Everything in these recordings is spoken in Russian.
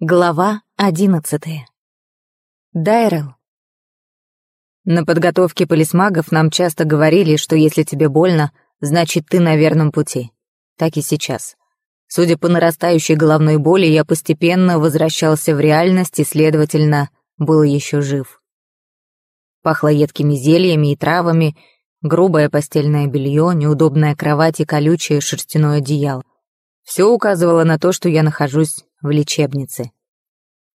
Глава одиннадцатая. Дайрел. На подготовке полисмагов нам часто говорили, что если тебе больно, значит, ты на верном пути. Так и сейчас. Судя по нарастающей головной боли, я постепенно возвращался в реальность и, следовательно, был еще жив. Пахло едкими зельями и травами, грубое постельное белье, неудобная кровать и колючее шерстяное одеяло. Все указывало на то, что я нахожусь в лечебнице.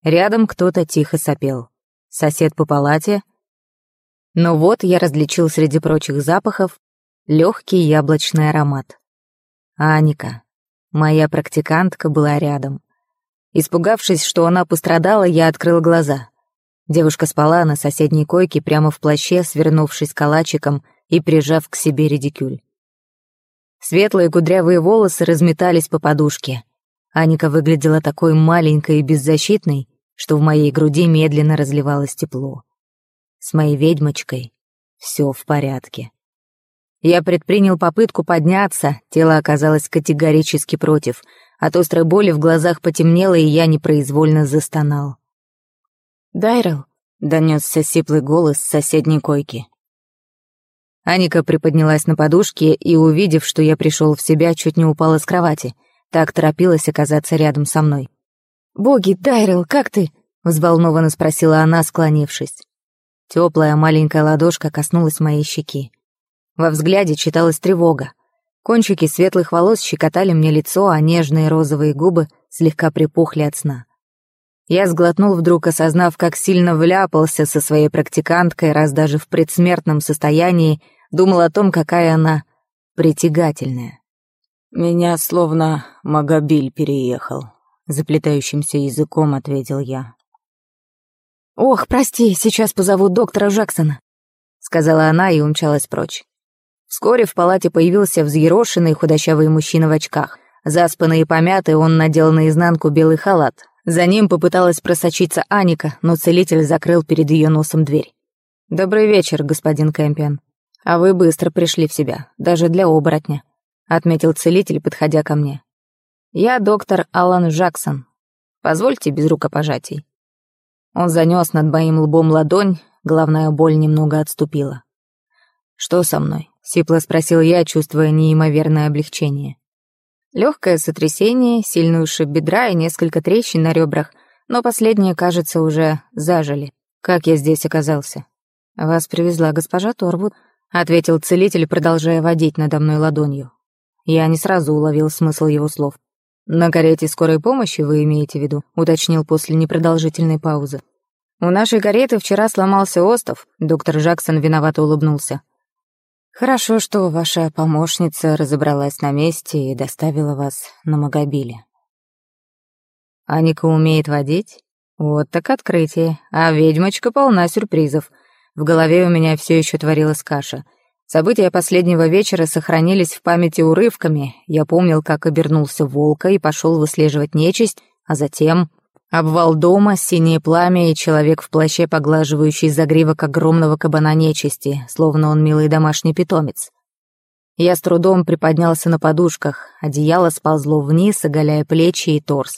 Рядом кто-то тихо сопел. Сосед по палате. Но ну вот я различил среди прочих запахов легкий яблочный аромат. Аника, моя практикантка, была рядом. Испугавшись, что она пострадала, я открыл глаза. Девушка спала на соседней койке прямо в плаще, свернувшись калачиком и прижав к себе редикюль. Светлые кудрявые волосы разметались по подушке — Аника выглядела такой маленькой и беззащитной, что в моей груди медленно разливалось тепло. С моей ведьмочкой все в порядке. Я предпринял попытку подняться, тело оказалось категорически против. От острой боли в глазах потемнело, и я непроизвольно застонал. «Дайрел», — донесся сиплый голос с соседней койки. Аника приподнялась на подушке и, увидев, что я пришел в себя, чуть не упала с кровати — так торопилась оказаться рядом со мной. «Боги, Тайрел, как ты?» — взволнованно спросила она, склонившись. Теплая маленькая ладошка коснулась моей щеки. Во взгляде читалась тревога. Кончики светлых волос щекотали мне лицо, а нежные розовые губы слегка припухли от сна. Я сглотнул вдруг, осознав, как сильно вляпался со своей практиканткой, раз даже в предсмертном состоянии думал о том, какая она притягательная. «Меня словно Магобиль переехал», — заплетающимся языком ответил я. «Ох, прости, сейчас позову доктора Джексона», — сказала она и умчалась прочь. Вскоре в палате появился взъерошенный худощавый мужчина в очках. Заспанный и помятый, он надел наизнанку белый халат. За ним попыталась просочиться Аника, но целитель закрыл перед ее носом дверь. «Добрый вечер, господин Кэмпион. А вы быстро пришли в себя, даже для оборотня», отметил целитель, подходя ко мне. «Я доктор Алан Жаксон. Позвольте без рукопожатий». Он занес над моим лбом ладонь, головная боль немного отступила. «Что со мной?» — сипло спросил я, чувствуя неимоверное облегчение. Легкое сотрясение, сильный ушиб бедра и несколько трещин на ребрах, но последние, кажется, уже зажили. Как я здесь оказался? «Вас привезла госпожа Торвуд», — ответил целитель, продолжая водить надо мной ладонью. Я не сразу уловил смысл его слов. «На карете скорой помощи вы имеете в виду?» — уточнил после непродолжительной паузы. «У нашей кареты вчера сломался остов», — доктор Жаксон виновато улыбнулся. «Хорошо, что ваша помощница разобралась на месте и доставила вас на Магобиле». «Аника умеет водить?» «Вот так открытие. А ведьмочка полна сюрпризов. В голове у меня все еще творилась каша». События последнего вечера сохранились в памяти урывками. Я помнил, как обернулся волка и пошел выслеживать нечисть, а затем... Обвал дома, синее пламя и человек в плаще, поглаживающий загривок огромного кабана нечисти, словно он милый домашний питомец. Я с трудом приподнялся на подушках, одеяло сползло вниз, оголяя плечи и торс.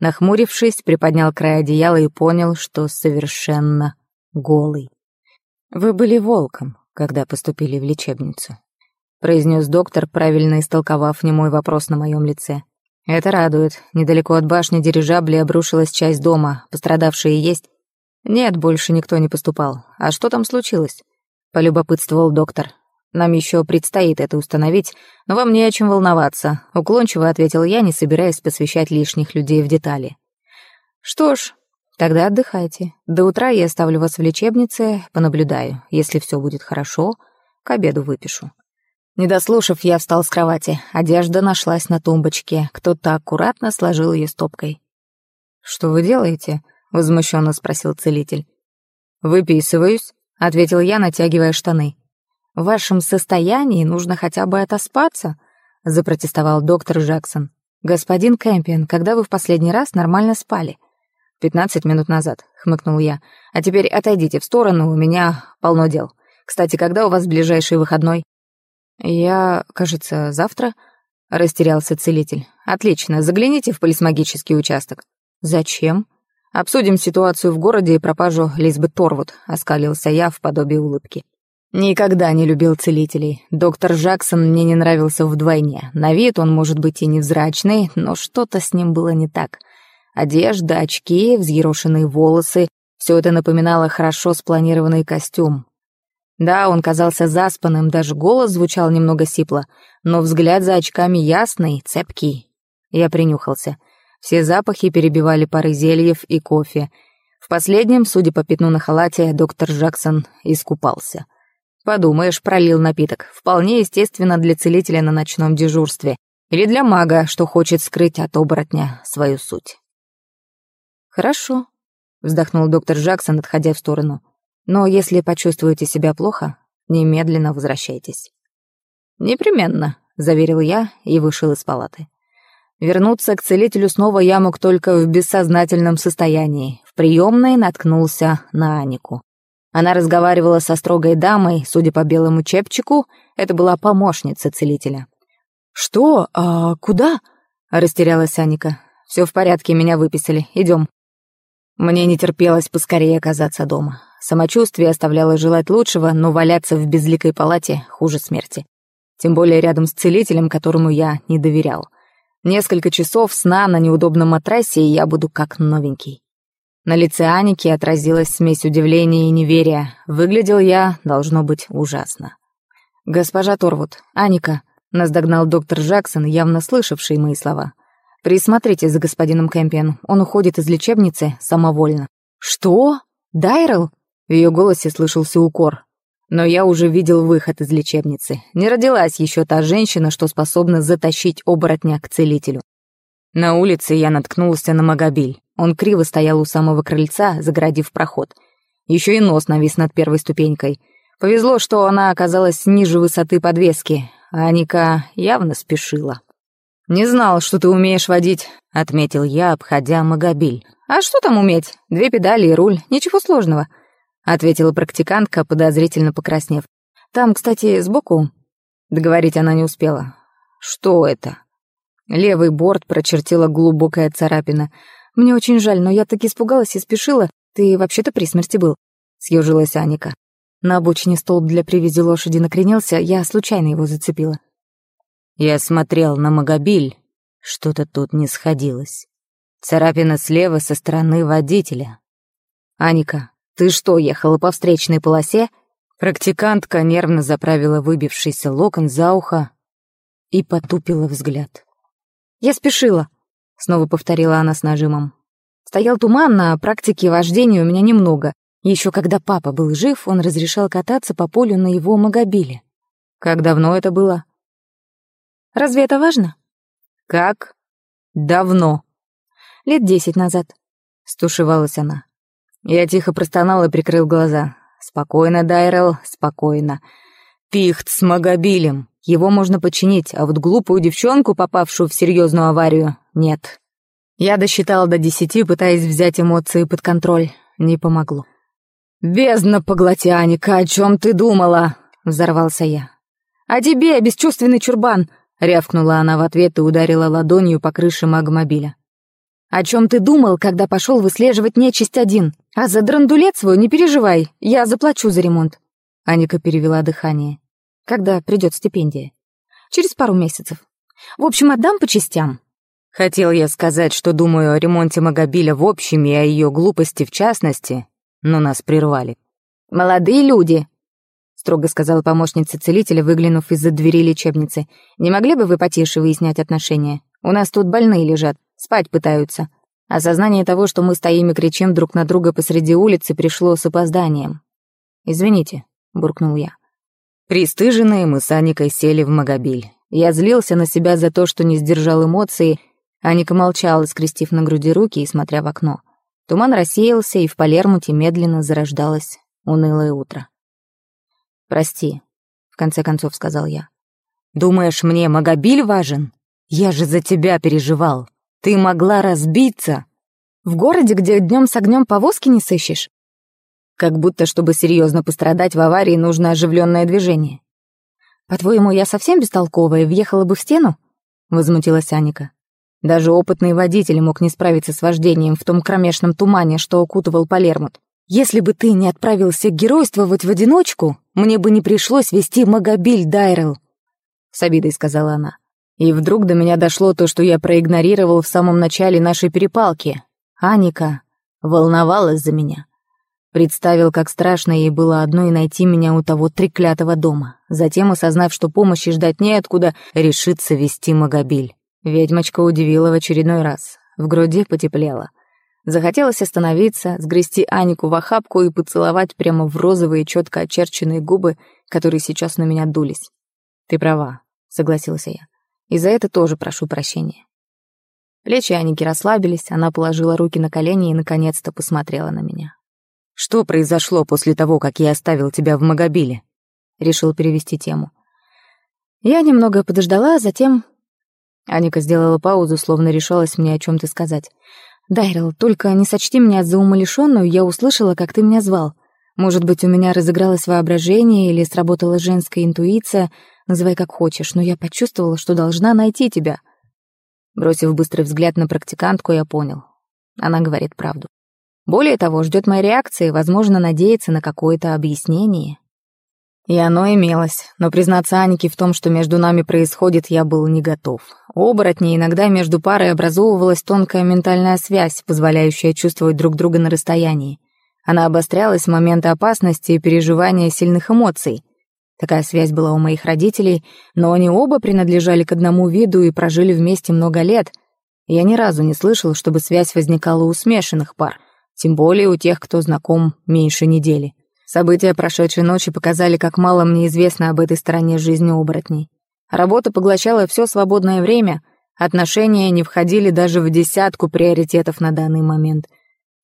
Нахмурившись, приподнял край одеяла и понял, что совершенно голый. «Вы были волком», когда поступили в лечебницу. Произнес доктор, правильно истолковав немой вопрос на моем лице. Это радует. Недалеко от башни дирижабли обрушилась часть дома. Пострадавшие есть? Нет, больше никто не поступал. А что там случилось? Полюбопытствовал доктор. Нам еще предстоит это установить, но вам не о чем волноваться. Уклончиво ответил я, не собираясь посвящать лишних людей в детали. Что ж, Тогда отдыхайте. До утра я оставлю вас в лечебнице, понаблюдаю. Если все будет хорошо, к обеду выпишу. Не дослушав, я встал с кровати. Одежда нашлась на тумбочке. Кто-то аккуратно сложил ее стопкой. «Что вы делаете?» — возмущенно спросил целитель. «Выписываюсь», — ответил я, натягивая штаны. «В вашем состоянии нужно хотя бы отоспаться», — запротестовал доктор Джексон. «Господин Кэмпион, когда вы в последний раз нормально спали?» «Пятнадцать минут назад», — хмыкнул я. «А теперь отойдите в сторону, у меня полно дел. Кстати, когда у вас ближайший выходной?» «Я, кажется, завтра», — растерялся целитель. «Отлично, загляните в полисмагический участок». «Зачем?» «Обсудим ситуацию в городе и пропажу Лизбет Торвуд», — оскалился я в подобии улыбки. Никогда не любил целителей. Доктор Джексон мне не нравился вдвойне. На вид он может быть и невзрачный, но что-то с ним было не так. Одежда, очки, взъерошенные волосы — все это напоминало хорошо спланированный костюм. Да, он казался заспанным, даже голос звучал немного сипло, но взгляд за очками ясный, цепкий. Я принюхался. Все запахи перебивали пары зельев и кофе. В последнем, судя по пятну на халате, доктор Джексон искупался. Подумаешь, пролил напиток. Вполне естественно для целителя на ночном дежурстве. Или для мага, что хочет скрыть от оборотня свою суть. «Хорошо», — вздохнул доктор Джексон, отходя в сторону. «Но если почувствуете себя плохо, немедленно возвращайтесь». «Непременно», — заверил я и вышел из палаты. Вернуться к целителю снова я мог только в бессознательном состоянии. В приемной наткнулся на Анику. Она разговаривала со строгой дамой, судя по белому чепчику, это была помощница целителя. «Что? А куда?» — растерялась Аника. «Все в порядке, меня выписали. Идем». Мне не терпелось поскорее оказаться дома. Самочувствие оставляло желать лучшего, но валяться в безликой палате хуже смерти. Тем более рядом с целителем, которому я не доверял. Несколько часов сна на неудобном матрасе, и я буду как новенький. На лице Аники отразилась смесь удивления и неверия. Выглядел я, должно быть, ужасно. «Госпожа Торвуд, Аника», — нас догнал доктор Джексон, явно слышавший мои слова. «Присмотрите за господином Кэмпианом. Он уходит из лечебницы самовольно». «Что? Дайрел? В ее голосе слышался укор. Но я уже видел выход из лечебницы. Не родилась еще та женщина, что способна затащить оборотня к целителю. На улице я наткнулся на Магобиль. Он криво стоял у самого крыльца, загородив проход. Еще и нос навис над первой ступенькой. Повезло, что она оказалась ниже высоты подвески. Аника явно спешила. «Не знал, что ты умеешь водить», — отметил я, обходя Магобиль. «А что там уметь? Две педали и руль, ничего сложного», — ответила практикантка, подозрительно покраснев. «Там, кстати, сбоку». Договорить она не успела. «Что это?» Левый борт прочертила глубокая царапина. «Мне очень жаль, но я так испугалась и спешила. Ты вообще-то при смерти был», — съежилась Аника. На обочине столб для привязи лошади накренился, я случайно его зацепила. Я смотрел на Магобиль, что-то тут не сходилось. Царапина слева со стороны водителя. «Аника, ты что, ехала по встречной полосе?» Практикантка нервно заправила выбившийся локон за ухо и потупила взгляд. «Я спешила», — снова повторила она с нажимом. «Стоял туман, на практике вождения у меня немного. Еще когда папа был жив, он разрешал кататься по полю на его магобиле». «Как давно это было?» Разве это важно? Как? Давно. Лет десять назад. Стушевалась она. Я тихо простонал и прикрыл глаза. Спокойно, Дайрел, спокойно. Пихт с Магобилем. Его можно починить, а вот глупую девчонку, попавшую в серьезную аварию, нет. Я досчитал до десяти, пытаясь взять эмоции под контроль. Не помогло. «Бездна поглотяника, о чем ты думала?» — взорвался я. «А тебе, бесчувственный чурбан!» рявкнула она в ответ и ударила ладонью по крыше магмобиля. «О чем ты думал, когда пошел выслеживать нечисть один? А за драндулет свой не переживай, я заплачу за ремонт». Аника перевела дыхание. «Когда придет стипендия?» «Через пару месяцев. В общем, отдам по частям». Хотел я сказать, что думаю о ремонте Магобиля в общем и о ее глупости в частности, но нас прервали. «Молодые люди, строго сказала помощница целителя, выглянув из-за двери лечебницы. «Не могли бы вы потише выяснять отношения? У нас тут больные лежат, спать пытаются». Осознание а того, что мы стоим и кричим друг на друга посреди улицы, пришло с опозданием. «Извините», — буркнул я. Пристыженные мы с Аникой сели в Магобиль. Я злился на себя за то, что не сдержал эмоции. Аника молчала, скрестив на груди руки и смотря в окно. Туман рассеялся, и в Палермуте медленно зарождалось унылое утро. «Прости. В конце концов сказал я. «Думаешь, мне Магобиль важен? Я же за тебя переживал. Ты могла разбиться!» «В городе, где днем с огнем повозки не сыщешь?» «Как будто, чтобы серьезно пострадать в аварии, нужно оживленное движение». «По-твоему, я совсем бестолковая, въехала бы в стену?» — возмутилась Аника. Даже опытный водитель мог не справиться с вождением в том кромешном тумане, что окутывал Палермут. Если бы ты не отправился геройствовать в одиночку, мне бы не пришлось вести Магобиль Дайрел», — с обидой сказала она. И вдруг до меня дошло то, что я проигнорировал в самом начале нашей перепалки. Аника волновалась за меня. Представил, как страшно ей было одной найти меня у того треклятого дома. Затем, осознав, что помощи ждать неоткуда, решится вести Магобиль. Ведьмочка удивила в очередной раз. В груди потеплело. Захотелось остановиться, сгрести Анику в охапку и поцеловать прямо в розовые, четко очерченные губы, которые сейчас на меня дулись. «Ты права», — согласился я. «И за это тоже прошу прощения». Плечи Аники расслабились, она положила руки на колени и наконец-то посмотрела на меня. «Что произошло после того, как я оставил тебя в Магобиле?» Решил перевести тему. Я немного подождала, а затем... Аника сделала паузу, словно решалась мне о чем-то сказать. «Дайрел, только не сочти меня за умалишенную, я услышала, как ты меня звал. Может быть, у меня разыгралось воображение или сработала женская интуиция, называй как хочешь, но я почувствовала, что должна найти тебя». Бросив быстрый взгляд на практикантку, я понял. Она говорит правду. Более того, ждет моей реакции, возможно, надеется на какое-то объяснение. И оно имелось, но признаться Анике в том, что между нами происходит, я был не готов. Оборотни иногда между парой образовывалась тонкая ментальная связь, позволяющая чувствовать друг друга на расстоянии. Она обострялась в моменты опасности и переживания сильных эмоций. Такая связь была у моих родителей, но они оба принадлежали к одному виду и прожили вместе много лет. Я ни разу не слышал, чтобы связь возникала у смешанных пар, тем более у тех, кто знаком меньше недели. События прошедшей ночи показали, как мало мне известно об этой стороне жизни оборотней. Работа поглощала все свободное время, отношения не входили даже в десятку приоритетов на данный момент.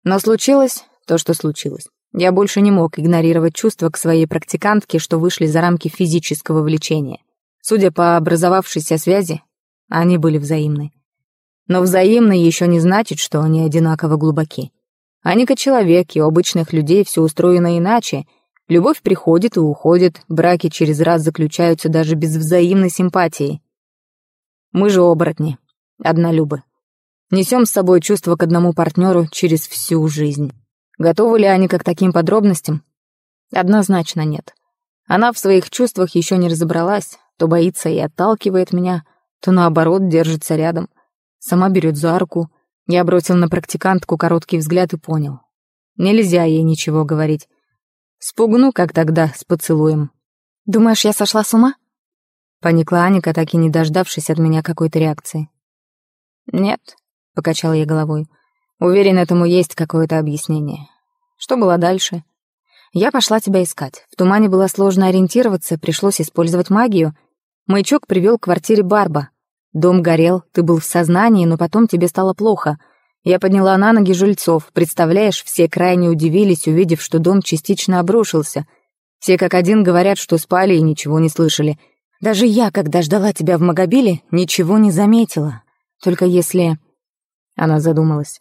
Но случилось то, что случилось. Я больше не мог игнорировать чувства к своей практикантке, что вышли за рамки физического влечения. Судя по образовавшейся связи, они были взаимны. Но взаимны еще не значит, что они одинаково глубоки. Они как человек, и у обычных людей все устроено иначе. Любовь приходит и уходит, браки через раз заключаются даже без взаимной симпатии. Мы же оборотни, однолюбы. Несем с собой чувства к одному партнеру через всю жизнь. Готовы ли они к таким подробностям? Однозначно нет. Она в своих чувствах еще не разобралась, то боится и отталкивает меня, то наоборот держится рядом. Сама берет за руку — я бросил на практикантку короткий взгляд и понял. Нельзя ей ничего говорить. Спугну, как тогда, с поцелуем. «Думаешь, я сошла с ума?» Поникла Аника, так и не дождавшись от меня какой-то реакции. «Нет», — покачал я головой. «Уверен, этому есть какое-то объяснение. Что было дальше?» «Я пошла тебя искать. В тумане было сложно ориентироваться, пришлось использовать магию. Маячок привел к квартире Барба. Дом горел, ты был в сознании, но потом тебе стало плохо. Я подняла на ноги жильцов. Представляешь, все крайне удивились, увидев, что дом частично обрушился. Все как один говорят, что спали и ничего не слышали. Даже я, когда ждала тебя в Магобиле, ничего не заметила. Только если...» Она задумалась.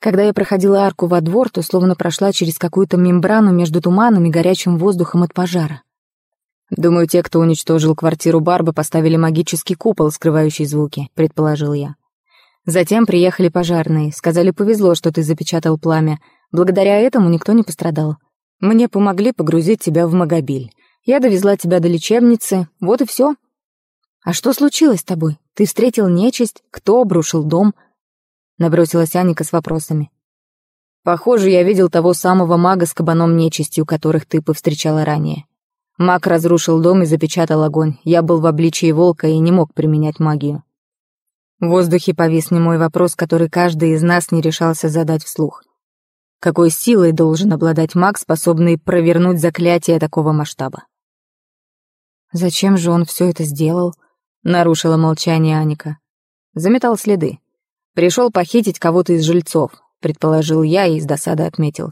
Когда я проходила арку во двор, то словно прошла через какую-то мембрану между туманом и горячим воздухом от пожара. Думаю, те, кто уничтожил квартиру Барбы, поставили магический купол, скрывающий звуки, предположил я. Затем приехали пожарные, сказали, повезло, что ты запечатал пламя. Благодаря этому никто не пострадал. Мне помогли погрузить тебя в Магобиль. Я довезла тебя до лечебницы, вот и все. А что случилось с тобой? Ты встретил нечисть? Кто обрушил дом? Набросилась Аника с вопросами. Похоже, я видел того самого мага с кабаном нечистью, которых ты повстречала ранее. Маг разрушил дом и запечатал огонь. Я был в обличии волка и не мог применять магию. В воздухе повис немой вопрос, который каждый из нас не решался задать вслух. Какой силой должен обладать маг, способный провернуть заклятие такого масштаба? «Зачем же он все это сделал?» — нарушила молчание Аника. Заметал следы. Пришел похитить кого-то из жильцов, предположил я и с досады отметил.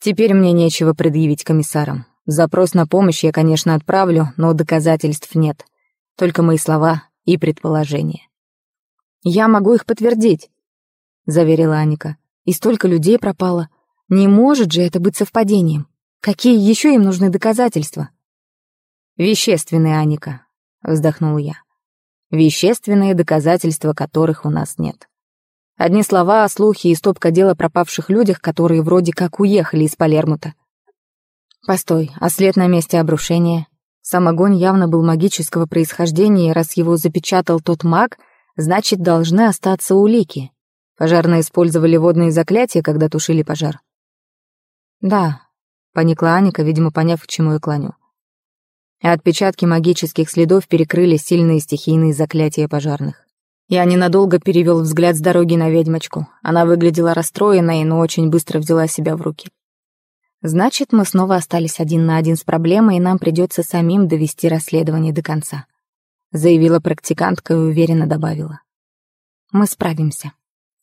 Теперь мне нечего предъявить комиссарам. Запрос на помощь я, конечно, отправлю, но доказательств нет. Только мои слова и предположения. «Я могу их подтвердить», — заверила Аника. «И столько людей пропало. Не может же это быть совпадением. Какие еще им нужны доказательства?» «Вещественные, Аника», — вздохнул я. «Вещественные доказательства, которых у нас нет. Одни слова, слухи и стопка дела пропавших людях, которые вроде как уехали из Палермута. Постой, а след на месте обрушения? Сам огонь явно был магического происхождения, и раз его запечатал тот маг, значит, должны остаться улики. Пожарные использовали водные заклятия, когда тушили пожар. Да, поникла Аника, видимо, поняв, к чему я клоню. Отпечатки магических следов перекрыли сильные стихийные заклятия пожарных. Я ненадолго перевел взгляд с дороги на ведьмочку. Она выглядела расстроенной, но очень быстро взяла себя в руки. Значит, мы снова остались один на один с проблемой, и нам придется самим довести расследование до конца», — заявила практикантка и уверенно добавила. «Мы справимся».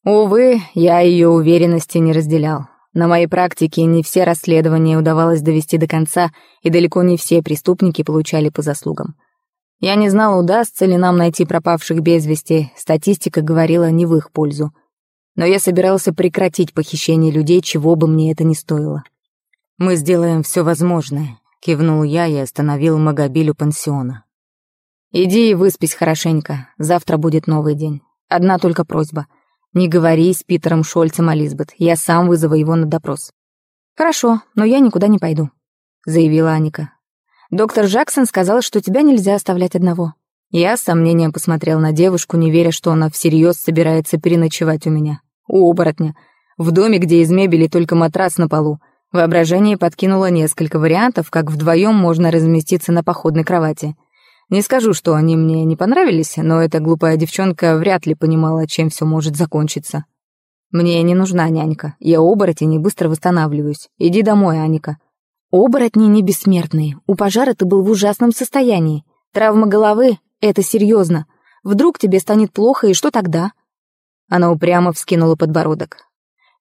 Увы, я ее уверенности не разделял. На моей практике не все расследования удавалось довести до конца, и далеко не все преступники получали по заслугам. Я не знал, удастся ли нам найти пропавших без вести, статистика говорила не в их пользу. Но я собирался прекратить похищение людей, чего бы мне это ни стоило. «Мы сделаем все возможное», — кивнул я и остановил Магобилю пансиона. «Иди и выспись хорошенько, завтра будет новый день. Одна только просьба. Не говори с Питером Шольцем о я сам вызову его на допрос». «Хорошо, но я никуда не пойду», — заявила Аника. «Доктор Джексон сказал, что тебя нельзя оставлять одного». Я с сомнением посмотрел на девушку, не веря, что она всерьез собирается переночевать у меня. У оборотня. В доме, где из мебели только матрас на полу, Воображение подкинуло несколько вариантов, как вдвоем можно разместиться на походной кровати. Не скажу, что они мне не понравились, но эта глупая девчонка вряд ли понимала, чем все может закончиться. «Мне не нужна нянька. Я оборотень и быстро восстанавливаюсь. Иди домой, Аника». «Оборотни не бессмертные. У пожара ты был в ужасном состоянии. Травма головы — это серьезно. Вдруг тебе станет плохо, и что тогда?» Она упрямо вскинула подбородок.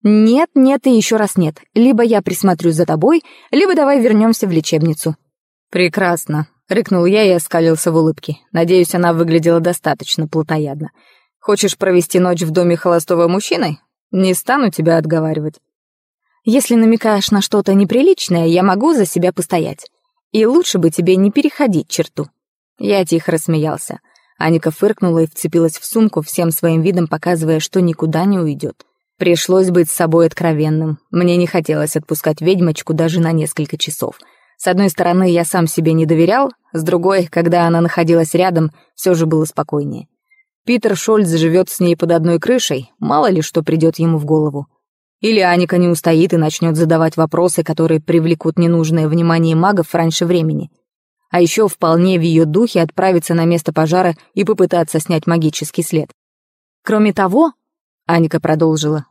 «Нет, нет и еще раз нет. Либо я присмотрю за тобой, либо давай вернемся в лечебницу». «Прекрасно», — рыкнул я и оскалился в улыбке. Надеюсь, она выглядела достаточно плотоядно. «Хочешь провести ночь в доме холостого мужчины? Не стану тебя отговаривать». «Если намекаешь на что-то неприличное, я могу за себя постоять. И лучше бы тебе не переходить черту». Я тихо рассмеялся. Аника фыркнула и вцепилась в сумку, всем своим видом показывая, что никуда не уйдет. Пришлось быть с собой откровенным. Мне не хотелось отпускать ведьмочку даже на несколько часов. С одной стороны, я сам себе не доверял, с другой, когда она находилась рядом, все же было спокойнее. Питер Шольц живет с ней под одной крышей, мало ли что придет ему в голову. Или Аника не устоит и начнет задавать вопросы, которые привлекут ненужное внимание магов раньше времени. А еще вполне в ее духе отправиться на место пожара и попытаться снять магический след. Кроме того, Аника продолжила.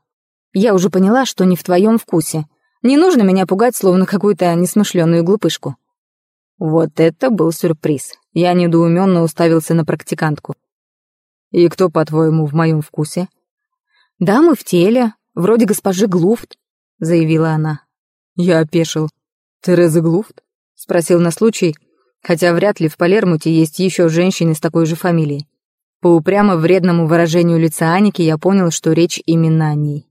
«Я уже поняла, что не в твоем вкусе. Не нужно меня пугать, словно какую-то несмышленную глупышку». Вот это был сюрприз. Я недоуменно уставился на практикантку. «И кто, по-твоему, в моем вкусе?» Дамы в теле, вроде госпожи Глуфт», — заявила она. Я опешил. «Тереза Глуфт?» — спросил на случай, хотя вряд ли в Палермуте есть еще женщины с такой же фамилией. По упрямо вредному выражению лица Аники я понял, что речь именно о ней.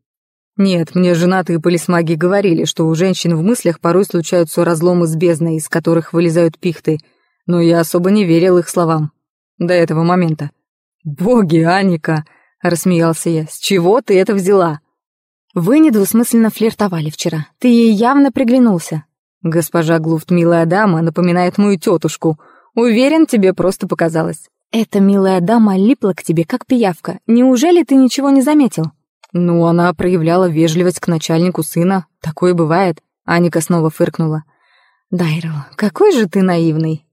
Нет, мне женатые полисмаги говорили, что у женщин в мыслях порой случаются разломы с бездной, из которых вылезают пихты, но я особо не верил их словам. До этого момента. «Боги, Аника!» — рассмеялся я. «С чего ты это взяла?» «Вы недвусмысленно флиртовали вчера. Ты ей явно приглянулся». «Госпожа Глуфт, милая дама, напоминает мою тетушку. Уверен, тебе просто показалось». Эта милая дама липла к тебе, как пиявка. Неужели ты ничего не заметил?» «Ну, она проявляла вежливость к начальнику сына. Такое бывает». Аника снова фыркнула. «Дайрл, какой же ты наивный!»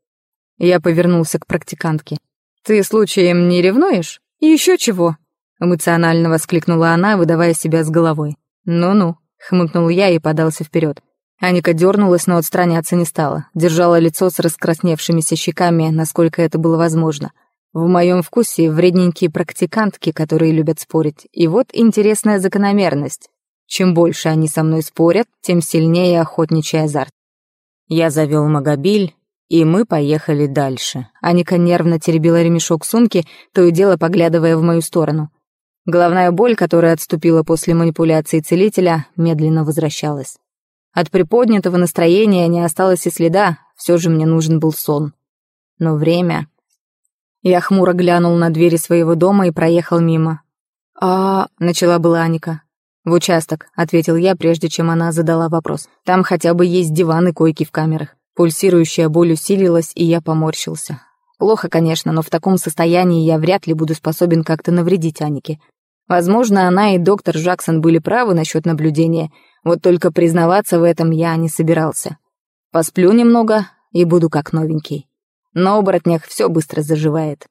Я повернулся к практикантке. «Ты случаем не ревнуешь? Еще чего?» Эмоционально воскликнула она, выдавая себя с головой. «Ну-ну», — хмыкнул я и подался вперед. Аника дернулась, но отстраняться не стала. Держала лицо с раскрасневшимися щеками, насколько это было возможно. В моем вкусе вредненькие практикантки, которые любят спорить. И вот интересная закономерность. Чем больше они со мной спорят, тем сильнее охотничий азарт. Я завел Магобиль, и мы поехали дальше. Аника нервно теребила ремешок сумки, то и дело поглядывая в мою сторону. Головная боль, которая отступила после манипуляции целителя, медленно возвращалась. От приподнятого настроения не осталось и следа, все же мне нужен был сон. Но время... Я хмуро глянул на двери своего дома и проехал мимо. «А...» — начала была Аника. «В участок», — ответил я, прежде чем она задала вопрос. «Там хотя бы есть диван и койки в камерах». Пульсирующая боль усилилась, и я поморщился. Плохо, конечно, но в таком состоянии я вряд ли буду способен как-то навредить Анике. Возможно, она и доктор Жаксон были правы насчет наблюдения, вот только признаваться в этом я не собирался. Посплю немного и буду как новенький. На оборотнях все быстро заживает.